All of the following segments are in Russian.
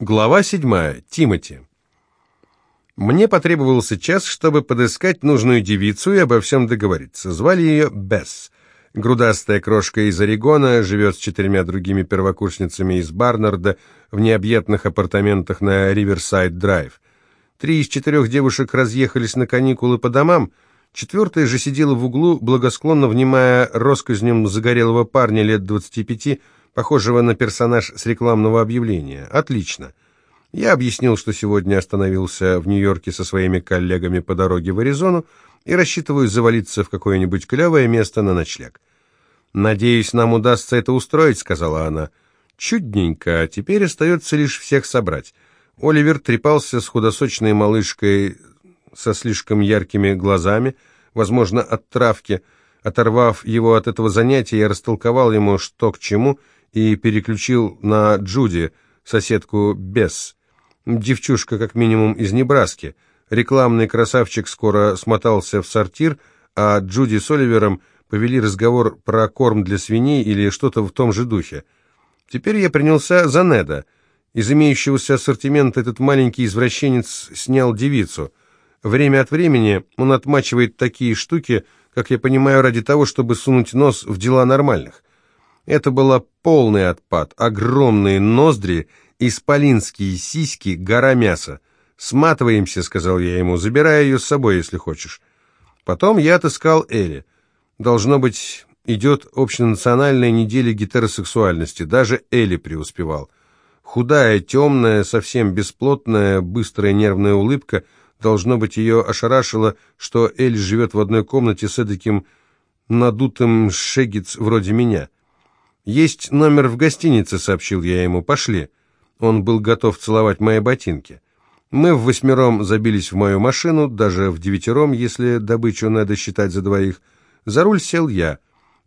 Глава 7. Тимати. Мне потребовался час, чтобы подыскать нужную девицу и обо всем договориться. Звали ее Бесс. Грудастая крошка из Орегона живет с четырьмя другими первокурсницами из Барнарда в необъятных апартаментах на Риверсайд-драйв. Три из четырех девушек разъехались на каникулы по домам, четвертая же сидела в углу, благосклонно внимая россказням загорелого парня лет двадцати пяти, похожего на персонаж с рекламного объявления. Отлично. Я объяснил, что сегодня остановился в Нью-Йорке со своими коллегами по дороге в Аризону и рассчитываю завалиться в какое-нибудь клевое место на ночлег. «Надеюсь, нам удастся это устроить», — сказала она. «Чудненько. Теперь остается лишь всех собрать». Оливер трепался с худосочной малышкой со слишком яркими глазами, возможно, от травки. Оторвав его от этого занятия, я растолковал ему, что к чему — и переключил на Джуди, соседку Бесс. Девчушка, как минимум, из Небраски. Рекламный красавчик скоро смотался в сортир, а Джуди с Оливером повели разговор про корм для свиней или что-то в том же духе. Теперь я принялся за Неда. Из имеющегося ассортимента этот маленький извращенец снял девицу. Время от времени он отмачивает такие штуки, как я понимаю, ради того, чтобы сунуть нос в дела нормальных. Это была полный отпад, огромные ноздри, исполинские сиськи, гора мяса. «Сматываемся», — сказал я ему, — «забирай ее с собой, если хочешь». Потом я отыскал Элли. Должно быть, идет общенациональная неделя гетеросексуальности, даже Элли преуспевал. Худая, темная, совсем бесплотная, быстрая нервная улыбка, должно быть, ее ошарашило, что Элли живет в одной комнате с эдаким надутым шегиц вроде меня. «Есть номер в гостинице», — сообщил я ему. «Пошли». Он был готов целовать мои ботинки. Мы в восьмером забились в мою машину, даже в девятером, если добычу надо считать за двоих. За руль сел я.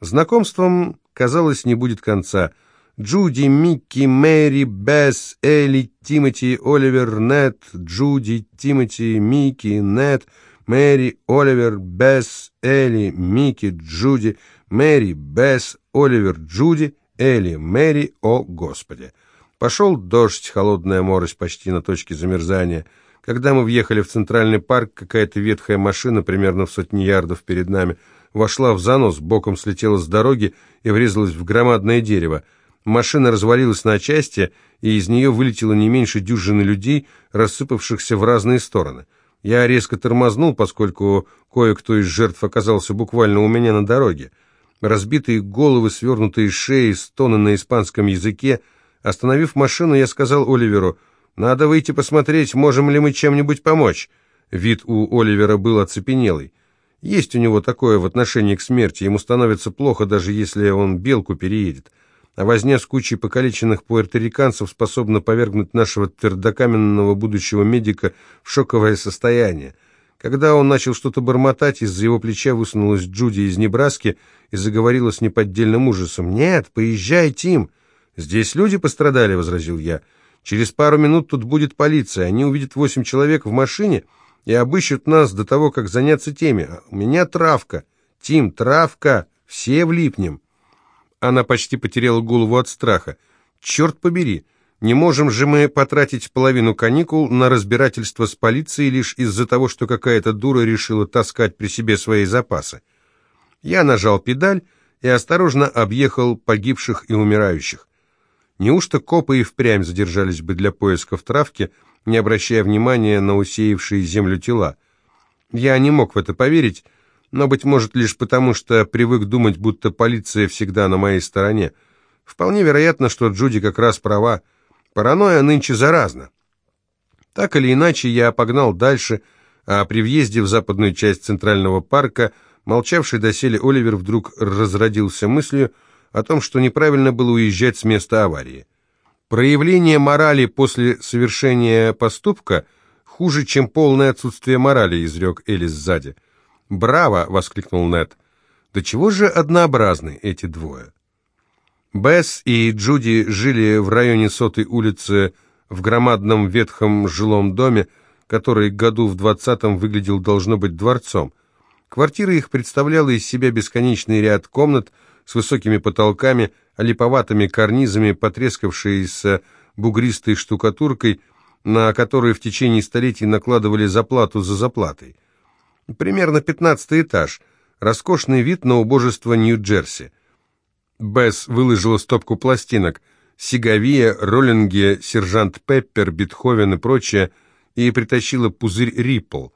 Знакомством, казалось, не будет конца. Джуди, Микки, Мэри, Бесс, Элли, Тимоти, Оливер, Нет, Джуди, Тимоти, Микки, Нет, Мэри, Оливер, Бесс, Элли, Микки, Джуди, Мэри, Бесс, Оливер, Джуди, Элли, Мэри, о Господи. Пошел дождь, холодная морось почти на точке замерзания. Когда мы въехали в центральный парк, какая-то ветхая машина, примерно в сотни ярдов перед нами, вошла в занос, боком слетела с дороги и врезалась в громадное дерево. Машина развалилась на части, и из нее вылетело не меньше дюжины людей, рассыпавшихся в разные стороны. Я резко тормознул, поскольку кое-кто из жертв оказался буквально у меня на дороге разбитые головы, свернутые шеи, стоны на испанском языке. Остановив машину, я сказал Оливеру, «Надо выйти посмотреть, можем ли мы чем-нибудь помочь». Вид у Оливера был оцепенелый. Есть у него такое в отношении к смерти, ему становится плохо, даже если он белку переедет. А возня с кучей покалеченных пуэрториканцев способна повергнуть нашего твердокаменного будущего медика в шоковое состояние. Когда он начал что-то бормотать, из-за его плеча высунулась Джуди из Небраски и заговорила с неподдельным ужасом. «Нет, поезжай, Тим!» «Здесь люди пострадали», — возразил я. «Через пару минут тут будет полиция. Они увидят восемь человек в машине и обыщут нас до того, как заняться теми. А у меня травка. Тим, травка. Все влипнем». Она почти потеряла голову от страха. «Черт побери!» Не можем же мы потратить половину каникул на разбирательство с полицией лишь из-за того, что какая-то дура решила таскать при себе свои запасы. Я нажал педаль и осторожно объехал погибших и умирающих. Неужто копы и впрямь задержались бы для поиска в травке, не обращая внимания на усеявшие землю тела? Я не мог в это поверить, но, быть может, лишь потому, что привык думать, будто полиция всегда на моей стороне. Вполне вероятно, что Джуди как раз права, Паранойя нынче заразна. Так или иначе, я погнал дальше, а при въезде в западную часть Центрального парка молчавший доселе Оливер вдруг разродился мыслью о том, что неправильно было уезжать с места аварии. Проявление морали после совершения поступка хуже, чем полное отсутствие морали, изрек Элис сзади. «Браво!» — воскликнул Нед. «Да чего же однообразны эти двое?» Бесс и Джуди жили в районе Сотой улицы в громадном ветхом жилом доме, который году в двадцатом выглядел должно быть дворцом. Квартира их представляла из себя бесконечный ряд комнат с высокими потолками, олиповатыми карнизами, потрескавшиеся бугристой штукатуркой, на которой в течение столетий накладывали заплату за заплатой. Примерно пятнадцатый этаж. Роскошный вид на убожество Нью-Джерси. Бесс выложила стопку пластинок. Сиговия, Роллинги, Сержант Пеппер, Бетховен и прочее, и притащила пузырь Риппл.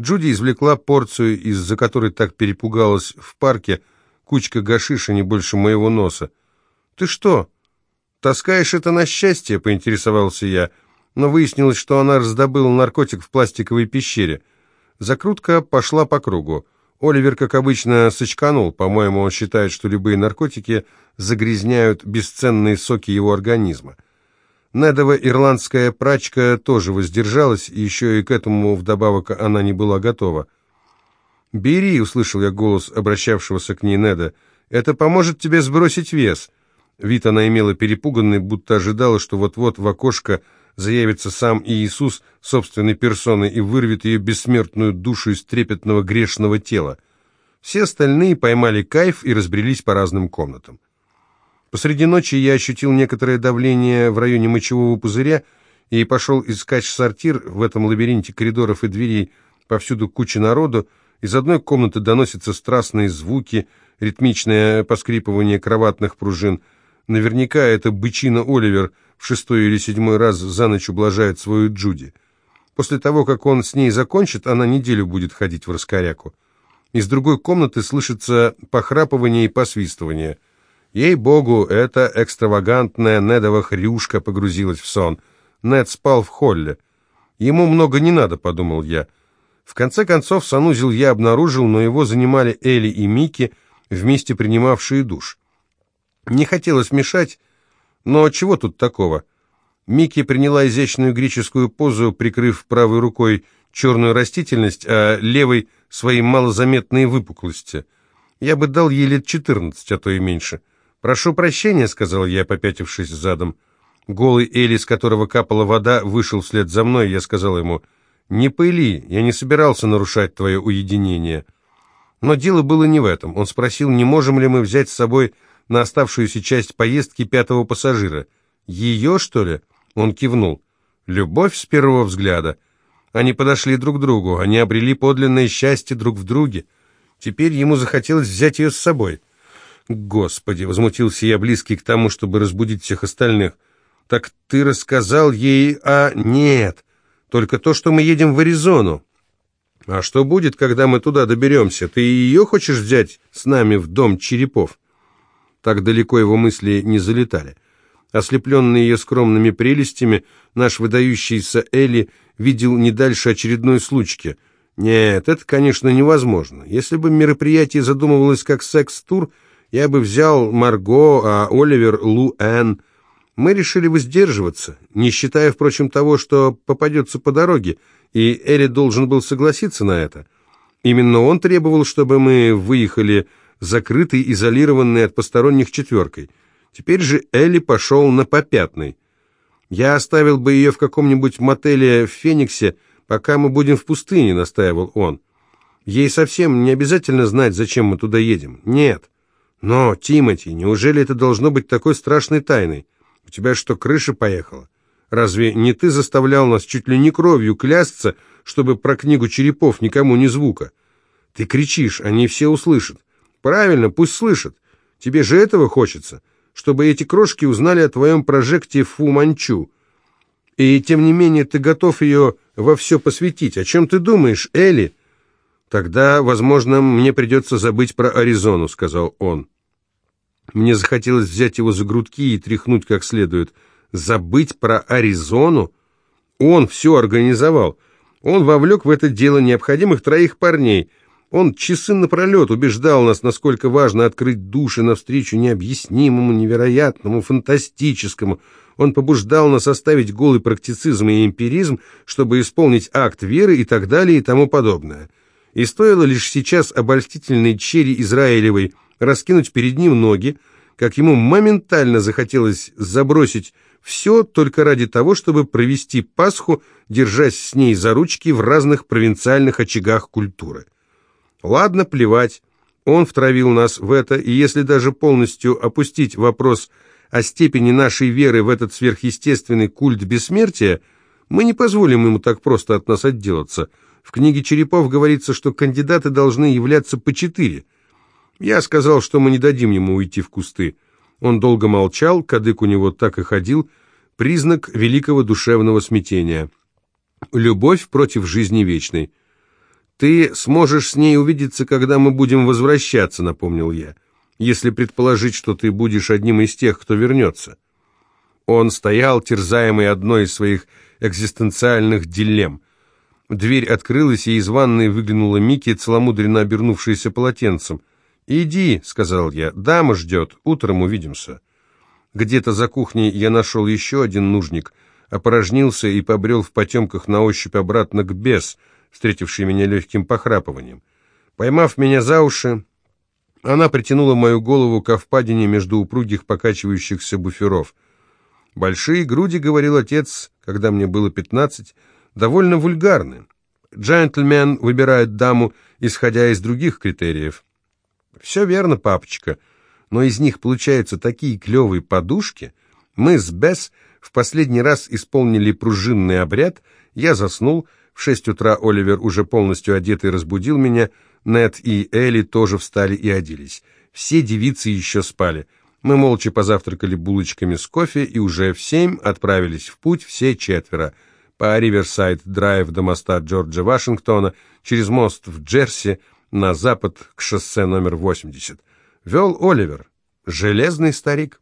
Джуди извлекла порцию, из-за которой так перепугалась в парке, кучка гашиша не больше моего носа. «Ты что, таскаешь это на счастье?» — поинтересовался я, но выяснилось, что она раздобыла наркотик в пластиковой пещере. Закрутка пошла по кругу. Оливер, как обычно, сочканул. По-моему, он считает, что любые наркотики загрязняют бесценные соки его организма. Недова ирландская прачка тоже воздержалась, и еще и к этому вдобавок она не была готова. «Бери», — услышал я голос обращавшегося к ней Неда, — «это поможет тебе сбросить вес». Вид она имела перепуганный, будто ожидала, что вот-вот в окошко заявится сам Иисус собственной персоной и вырвет ее бессмертную душу из трепетного грешного тела. Все остальные поймали кайф и разбрелись по разным комнатам. Посреди ночи я ощутил некоторое давление в районе мочевого пузыря и пошел искать сортир в этом лабиринте коридоров и дверей, повсюду куча народу, из одной комнаты доносятся страстные звуки, ритмичное поскрипывание кроватных пружин. Наверняка это бычина Оливер в шестой или седьмой раз за ночь ублажает свою Джуди. После того, как он с ней закончит, она неделю будет ходить в раскоряку. Из другой комнаты слышится похрапывание и посвистывание. Ей-богу, эта экстравагантная Недова хрюшка погрузилась в сон. Нед спал в холле. Ему много не надо, подумал я. В конце концов, санузел я обнаружил, но его занимали Элли и Микки, вместе принимавшие душ. Не хотелось мешать, но чего тут такого? Микки приняла изящную греческую позу, прикрыв правой рукой черную растительность, а левой — свои малозаметные выпуклости. Я бы дал ей лет четырнадцать, а то и меньше. «Прошу прощения», — сказал я, попятившись задом. Голый Элли, с которого капала вода, вышел вслед за мной, я сказал ему — «Не пыли, я не собирался нарушать твое уединение». Но дело было не в этом. Он спросил, не можем ли мы взять с собой на оставшуюся часть поездки пятого пассажира. «Ее, что ли?» Он кивнул. «Любовь с первого взгляда». Они подошли друг к другу, они обрели подлинное счастье друг в друге. Теперь ему захотелось взять ее с собой. «Господи!» — возмутился я, близкий к тому, чтобы разбудить всех остальных. «Так ты рассказал ей о...» «Нет!» Только то, что мы едем в Аризону. А что будет, когда мы туда доберемся? Ты ее хочешь взять с нами в дом черепов?» Так далеко его мысли не залетали. Ослепленный ее скромными прелестями, наш выдающийся Элли видел не дальше очередной случки. Нет, это, конечно, невозможно. Если бы мероприятие задумывалось как секс-тур, я бы взял Марго, а Оливер — Лу Энн. Мы решили воздерживаться, не считая, впрочем, того, что попадется по дороге, и Элли должен был согласиться на это. Именно он требовал, чтобы мы выехали закрытой, изолированной от посторонних четверкой. Теперь же Элли пошел на попятный. «Я оставил бы ее в каком-нибудь мотеле в Фениксе, пока мы будем в пустыне», — настаивал он. «Ей совсем не обязательно знать, зачем мы туда едем. Нет». «Но, Тимати, неужели это должно быть такой страшной тайной?» У тебя что, крыша поехала? Разве не ты заставлял нас чуть ли не кровью клясться, чтобы про книгу черепов никому ни звука? Ты кричишь, они все услышат. Правильно, пусть слышат. Тебе же этого хочется, чтобы эти крошки узнали о твоем прожекте Фу Манчу. И тем не менее ты готов ее во все посвятить. О чем ты думаешь, Элли? Тогда, возможно, мне придется забыть про Аризону, сказал он. Мне захотелось взять его за грудки и тряхнуть как следует. Забыть про Аризону? Он все организовал. Он вовлек в это дело необходимых троих парней. Он часы напролет убеждал нас, насколько важно открыть души навстречу необъяснимому, невероятному, фантастическому. Он побуждал нас оставить голый практицизм и эмпиризм, чтобы исполнить акт веры и так далее и тому подобное. И стоило лишь сейчас обольстительной черри Израилевой – раскинуть перед ним ноги, как ему моментально захотелось забросить все только ради того, чтобы провести Пасху, держась с ней за ручки в разных провинциальных очагах культуры. Ладно, плевать, он втравил нас в это, и если даже полностью опустить вопрос о степени нашей веры в этот сверхъестественный культ бессмертия, мы не позволим ему так просто от нас отделаться. В книге Черепов говорится, что кандидаты должны являться по четыре. Я сказал, что мы не дадим ему уйти в кусты. Он долго молчал, кадык у него так и ходил, признак великого душевного смятения. Любовь против жизни вечной. «Ты сможешь с ней увидеться, когда мы будем возвращаться», — напомнил я, «если предположить, что ты будешь одним из тех, кто вернется». Он стоял, терзаемый одной из своих экзистенциальных дилемм. Дверь открылась, и из ванной выглянула Микки, целомудренно обернувшаяся полотенцем. «Иди», — сказал я, — «дама ждет, утром увидимся». Где-то за кухней я нашел еще один нужник, опорожнился и побрел в потемках на ощупь обратно к бес, встретившей меня легким похрапыванием. Поймав меня за уши, она притянула мою голову к впадине между упругих покачивающихся буферов. «Большие груди», — говорил отец, когда мне было пятнадцать, — «довольно вульгарны. Джентльмен выбирает даму, исходя из других критериев». «Все верно, папочка, но из них получаются такие клевые подушки. Мы с Бесс в последний раз исполнили пружинный обряд, я заснул, в шесть утра Оливер, уже полностью одетый, разбудил меня, Нед и Элли тоже встали и оделись. Все девицы еще спали. Мы молча позавтракали булочками с кофе и уже в семь отправились в путь все четверо. По Риверсайд-драйв до моста Джорджа Вашингтона, через мост в Джерси, на запад к шоссе номер 80. Вел Оливер, железный старик.